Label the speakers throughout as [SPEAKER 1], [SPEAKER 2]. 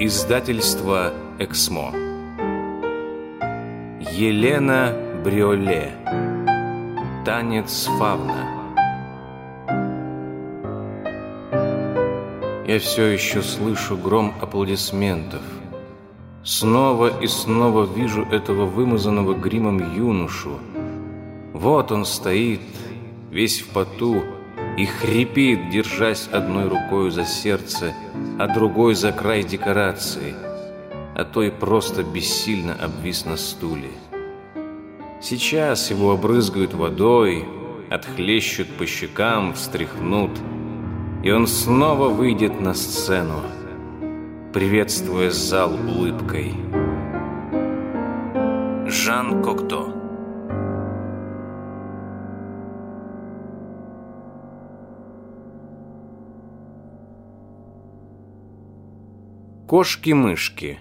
[SPEAKER 1] Издательство «Эксмо». Елена Бриоле. Танец фавна. Я все еще слышу гром аплодисментов. Снова и снова вижу этого вымазанного гримом юношу. Вот он стоит, весь в поту, и хрипит, держась одной рукой за сердце, а другой за край декорации, а то и просто бессильно обвис на стуле. Сейчас его обрызгают водой, отхлещут по щекам, встряхнут, и он снова выйдет на сцену, приветствуя зал улыбкой. Жан Кокто Кошки-мышки.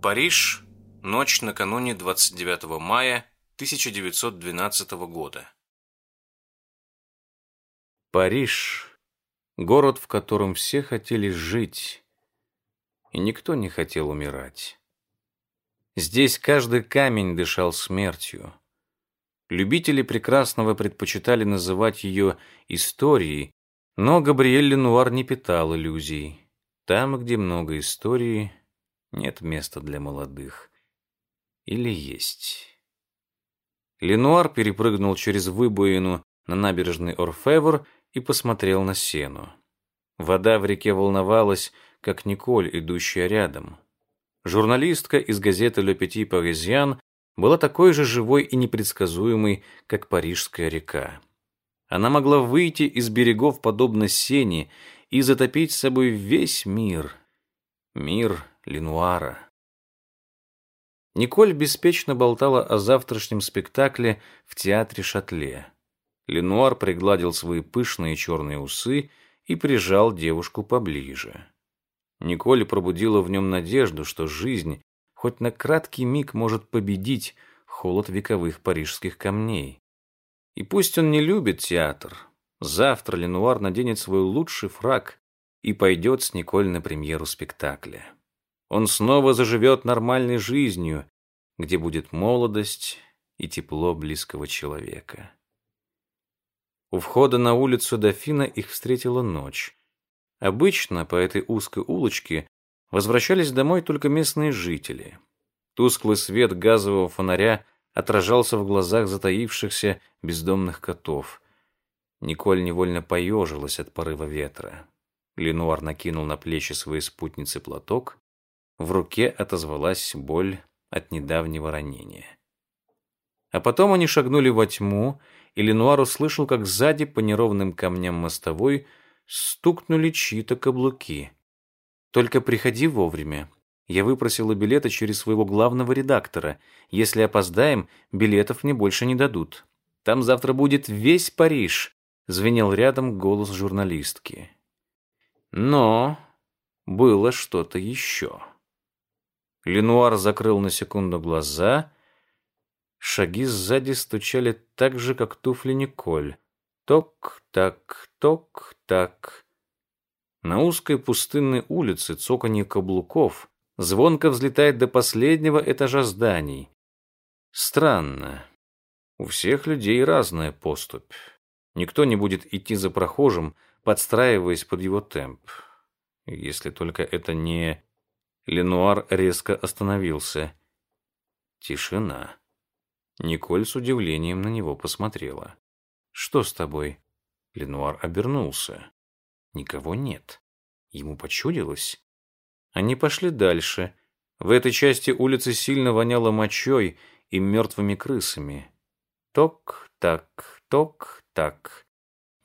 [SPEAKER 1] Париж. Ночь накануне 29 мая 1912 года. Париж. Город, в котором все хотели жить, и никто не хотел умирать. Здесь каждый камень дышал смертью. Любители прекрасного предпочитали называть ее историей, но Габриэль Ленуар не питал иллюзий. Там, где много истории, нет места для молодых. Или есть. Ленуар перепрыгнул через выбоину на набережный Орфевр и посмотрел на сену. Вода в реке волновалась, как Николь, идущая рядом. Журналистка из газеты «Le Petit Parisien» была такой же живой и непредсказуемой, как Парижская река. Она могла выйти из берегов подобно сене и затопить с собой весь мир. Мир Ленуара. Николь беспечно болтала о завтрашнем спектакле в театре Шатле. Ленуар пригладил свои пышные черные усы и прижал девушку поближе. Николь пробудила в нем надежду, что жизнь хоть на краткий миг может победить холод вековых парижских камней. И пусть он не любит театр, Завтра Ленуар наденет свой лучший фраг и пойдет с Николь на премьеру спектакля. Он снова заживет нормальной жизнью, где будет молодость и тепло близкого человека. У входа на улицу Дофина их встретила ночь. Обычно по этой узкой улочке возвращались домой только местные жители. Тусклый свет газового фонаря отражался в глазах затаившихся бездомных котов – Николь невольно поежилась от порыва ветра. Ленуар накинул на плечи своей спутницы платок. В руке отозвалась боль от недавнего ранения. А потом они шагнули во тьму, и Ленуар услышал, как сзади по неровным камням мостовой стукнули чьи-то каблуки. «Только приходи вовремя. Я выпросила билеты через своего главного редактора. Если опоздаем, билетов мне больше не дадут. Там завтра будет весь Париж звенел рядом голос журналистки. Но было что-то еще. Ленуар закрыл на секунду глаза. Шаги сзади стучали так же, как туфли Николь. Ток-так, ток-так. На узкой пустынной улице цоканье каблуков звонко взлетает до последнего этажа зданий. Странно. У всех людей разная поступь. Никто не будет идти за прохожим, подстраиваясь под его темп. Если только это не... Ленуар резко остановился. Тишина. Николь с удивлением на него посмотрела. «Что с тобой?» Ленуар обернулся. Никого нет. Ему почудилось. Они пошли дальше. В этой части улицы сильно воняло мочой и мертвыми крысами. Ток-так, ток так.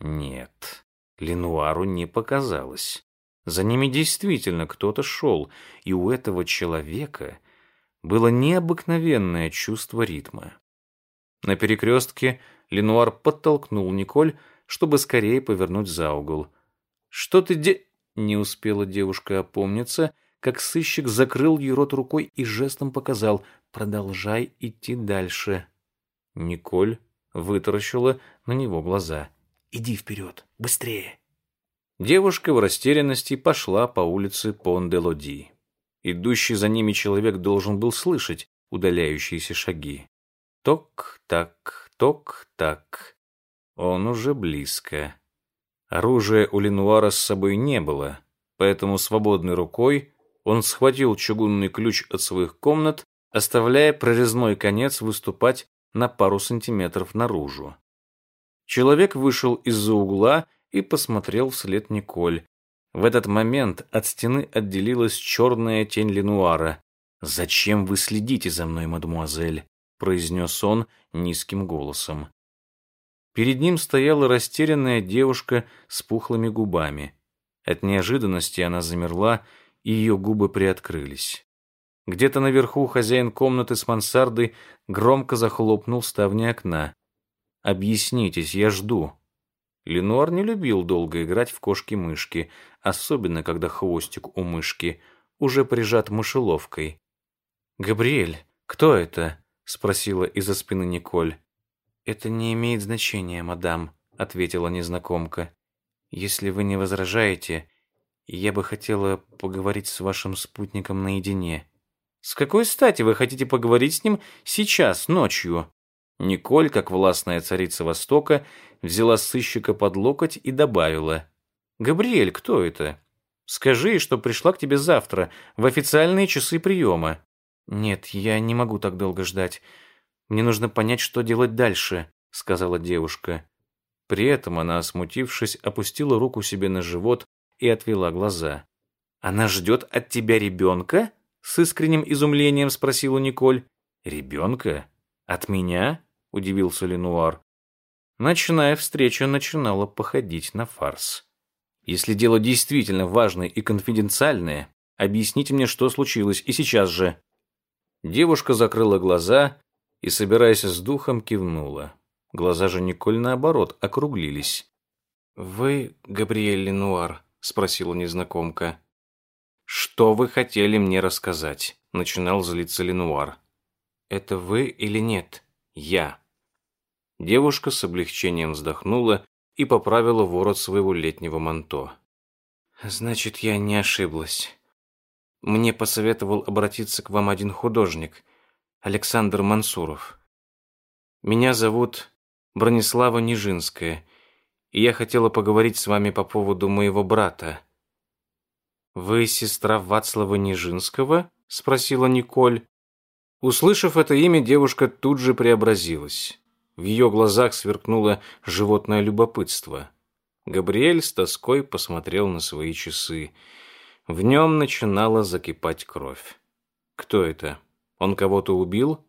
[SPEAKER 1] Нет, Ленуару не показалось. За ними действительно кто-то шел, и у этого человека было необыкновенное чувство ритма. На перекрестке Ленуар подтолкнул Николь, чтобы скорее повернуть за угол. «Что ты де...» Не успела девушка опомниться, как сыщик закрыл ей рот рукой и жестом показал «Продолжай идти дальше». Николь вытаращила на него глаза. «Иди вперед, быстрее!» Девушка в растерянности пошла по улице Пон-де-Лоди. Идущий за ними человек должен был слышать удаляющиеся шаги. Ток-так, ток-так. Он уже близко. Оружия у Ленуара с собой не было, поэтому свободной рукой он схватил чугунный ключ от своих комнат, оставляя прорезной конец выступать на пару сантиметров наружу. Человек вышел из-за угла и посмотрел вслед Николь. В этот момент от стены отделилась черная тень Ленуара. «Зачем вы следите за мной, мадемуазель?» — произнес он низким голосом. Перед ним стояла растерянная девушка с пухлыми губами. От неожиданности она замерла, и ее губы приоткрылись. Где-то наверху хозяин комнаты с мансардой громко захлопнул ставни окна. «Объяснитесь, я жду». Ленуар не любил долго играть в кошки-мышки, особенно когда хвостик у мышки уже прижат мышеловкой. «Габриэль, кто это?» — спросила из-за спины Николь. «Это не имеет значения, мадам», — ответила незнакомка. «Если вы не возражаете, я бы хотела поговорить с вашим спутником наедине». «С какой стати вы хотите поговорить с ним сейчас, ночью?» Николь, как властная царица Востока, взяла сыщика под локоть и добавила. «Габриэль, кто это? Скажи, что пришла к тебе завтра, в официальные часы приема». «Нет, я не могу так долго ждать. Мне нужно понять, что делать дальше», — сказала девушка. При этом она, смутившись, опустила руку себе на живот и отвела глаза. «Она ждет от тебя ребенка?» — с искренним изумлением спросила Николь. «Ребенка? От меня?» — удивился Ленуар. Ночная встреча начинала походить на фарс. «Если дело действительно важное и конфиденциальное, объясните мне, что случилось, и сейчас же». Девушка закрыла глаза и, собираясь с духом, кивнула. Глаза же Николь, наоборот, округлились. «Вы Габриэль Ленуар?» — спросила незнакомка. «Что вы хотели мне рассказать?» — начинал злиться Ленуар. «Это вы или нет?» «Я». Девушка с облегчением вздохнула и поправила ворот своего летнего манто. «Значит, я не ошиблась. Мне посоветовал обратиться к вам один художник — Александр Мансуров. Меня зовут Бронислава Нижинская, и я хотела поговорить с вами по поводу моего брата. Вы сестра Вацлава Нижинского? спросила Николь. Услышав это имя, девушка тут же преобразилась. В ее глазах сверкнуло животное любопытство. Габриэль с тоской посмотрел на свои часы. В нем начинала закипать кровь. Кто это? Он кого-то убил?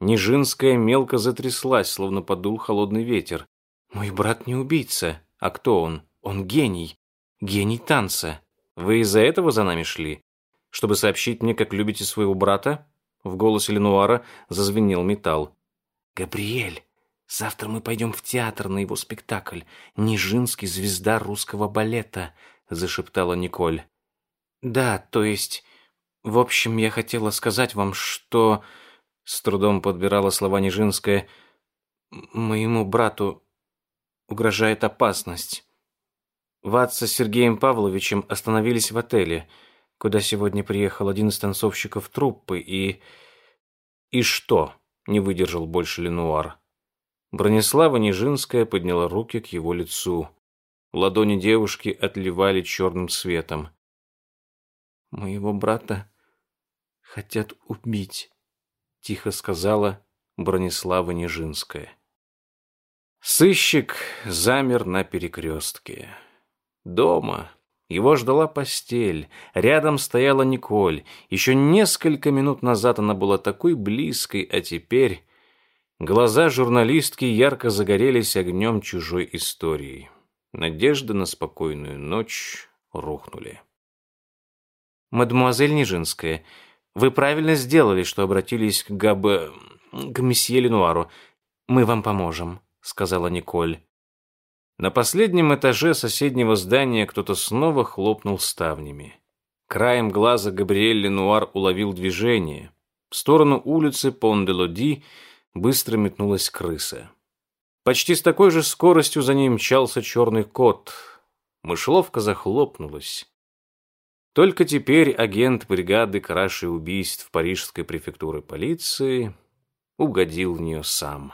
[SPEAKER 1] Нижинская мелко затряслась, словно подул холодный ветер. «Мой брат не убийца. А кто он? Он гений. Гений танца. Вы из-за этого за нами шли? Чтобы сообщить мне, как любите своего брата?» В голосе Ленуара зазвенел металл. «Габриэль, завтра мы пойдем в театр на его спектакль. Нижинский звезда русского балета», — зашептала Николь. «Да, то есть в общем, я хотела сказать вам, что...» С трудом подбирала слова Нижинская. «Моему брату угрожает опасность. Ватса с Сергеем Павловичем остановились в отеле, куда сегодня приехал один из танцовщиков труппы, и... «И что?» — не выдержал больше Ленуар. Бронислава Нижинская подняла руки к его лицу. Ладони девушки отливали черным светом. «Моего брата хотят убить», — тихо сказала Бронислава Нежинская. Сыщик замер на перекрестке. Дома его ждала постель, рядом стояла Николь. Еще несколько минут назад она была такой близкой, а теперь глаза журналистки ярко загорелись огнем чужой истории. Надежды на спокойную ночь рухнули. «Мадемуазель Нижинская, вы правильно сделали, что обратились к Габ... к месье Ленуару. Мы вам поможем», — сказала Николь. На последнем этаже соседнего здания кто-то снова хлопнул ставнями. Краем глаза Габриэль Ленуар уловил движение. В сторону улицы Пон-де-Лоди быстро метнулась крыса. Почти с такой же скоростью за ней мчался черный кот. Мышловка захлопнулась. Только теперь агент бригады краши убийств Парижской префектуры полиции угодил в нее сам.